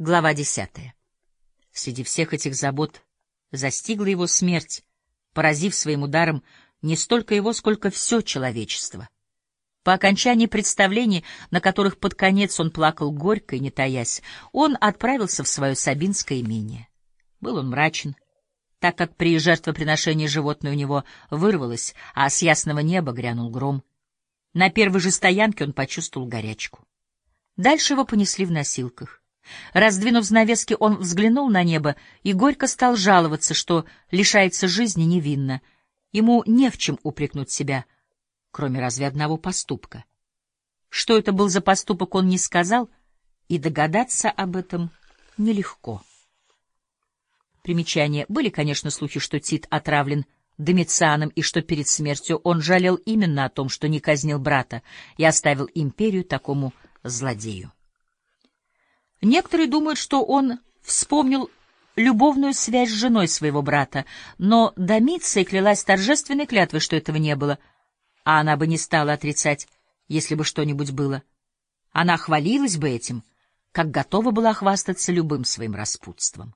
Глава десятая. Среди всех этих забот застигла его смерть, поразив своим ударом не столько его, сколько все человечество. По окончании представлений, на которых под конец он плакал горько и не таясь, он отправился в свое Сабинское имение. Был он мрачен, так как при жертвоприношении животное у него вырвалось, а с ясного неба грянул гром. На первой же стоянке он почувствовал горячку. Дальше его понесли в носилках. Раздвинув занавески, он взглянул на небо и горько стал жаловаться, что лишается жизни невинно. Ему не в чем упрекнуть себя, кроме разве одного поступка. Что это был за поступок, он не сказал, и догадаться об этом нелегко. Примечание. Были, конечно, слухи, что Тит отравлен Домицианом и что перед смертью он жалел именно о том, что не казнил брата и оставил империю такому злодею. Некоторые думают, что он вспомнил любовную связь с женой своего брата, но Домиция клялась торжественной клятвой, что этого не было, а она бы не стала отрицать, если бы что-нибудь было. Она хвалилась бы этим, как готова была хвастаться любым своим распутством.